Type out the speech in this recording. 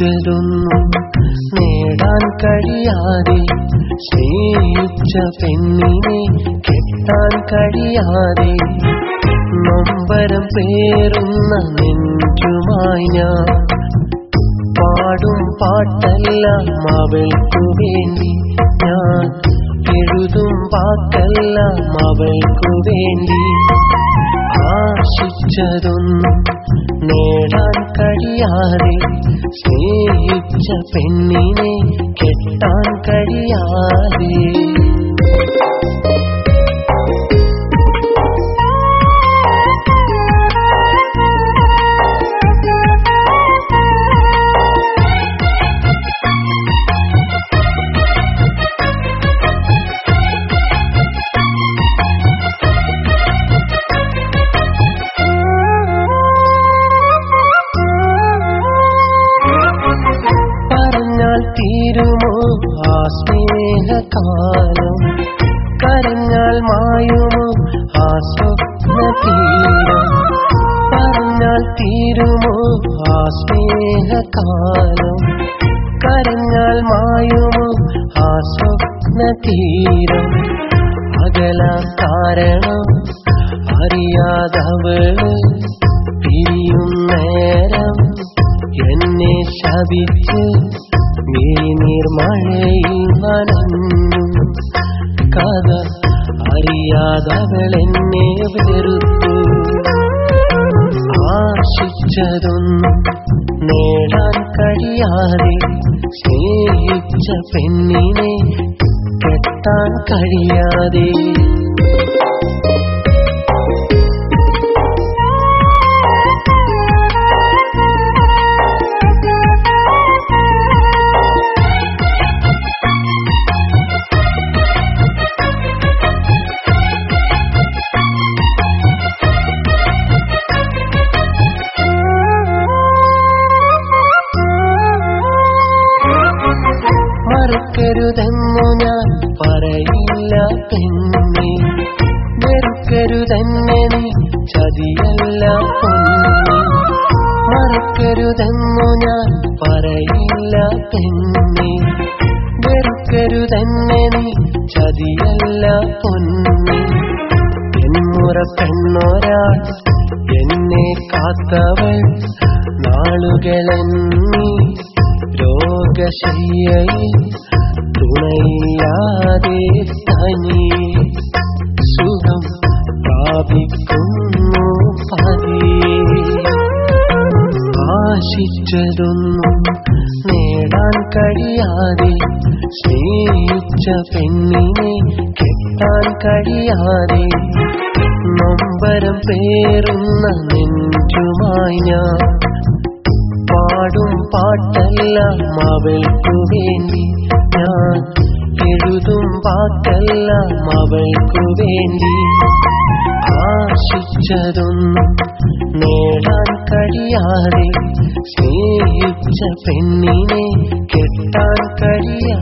തുടരുന്നു നേടാൻ കഴിയാതെ സ്നേഹിച്ച പെണ്ണിനെ കെട്ടാൻ കഴിയാതെ നൊമ്പരം പേറുന്ന നെഞ്ചുമായി ഞാൻ പാടും പാട്ടല്ല അവൾക്കു വേണ്ടി ഞാൻ എഴുതും പാട്ടല്ല അവൾക്കു വേണ്ടി ആശിച്ചതൊന്നും നേടാൻ കഴിയാതെ സ്നേഹിച്ച പെണ്ണിനെ കെട്ടാൻ കഴിയാതെ തീരുമോ ആ സ്നേഹകാലം? കരഞ്ഞാൽ മായുമോ ആ സ്വപ്ന തീരം പറഞ്ഞാൽ തീരുമോ ആ സ്നേഹകാലം? കരഞ്ഞാൽ മായുമോ ആ സ്വപ്ന തീരം അകല കാരണം അറിയാതവൾ പിരിയും നേരം എന്നെ ശപിച്ച് നീർ മഴയിൽ നനഞ്ഞു കഥ അറിയാതവളെന്നെ വെറുത്തു. ആശിച്ചതൊന്നും നേടാൻ കഴിയാതെ സ്നേഹിച്ച പെണ്ണിനെ കെട്ടാൻ കഴിയാതെ മറക്കരുതെന്നു ഞാൻ പറയില്ല തന്നെ വെറുക്കരുതെന്നെ നീ ചതിയല്ല പൊന്നെ മറക്കരുതെന്നു ഞാൻ പറയില്ല തന്നെ വെറുക്കരുതെന്നെ നീ ചതിയല്ല പൊന്നെ. എന്നുറ പെണ്ണൊരാൾ എന്നെ കാത്തവൾ. നാളുകളെന്നീ രോഗശയ്യയിൽ തുണയില്ലാതെ തനി സുഖം പ്രാപിക്കുന്നു ആശിച്ചതൊന്നും നേടാൻ കഴിയാതെ സ്നേഹിച്ച പെണ്ണിനെ കെട്ടാൻ കഴിയാതെ നൊമ്പരം പേറുന്ന നെഞ്ചുമായി ഞാൻ പാട്ടെല്ലാം അവൾക്കു വേണ്ടി ഞാൻ എഴുതും വാക്കെല്ലാം അവൾക്കു വേണ്ടി ആശിച്ചതൊന്നും നേടാൻ കഴിയാതെ സ്നേഹിച്ച പെണ്ണിനെ കെട്ടാൻ കഴിയ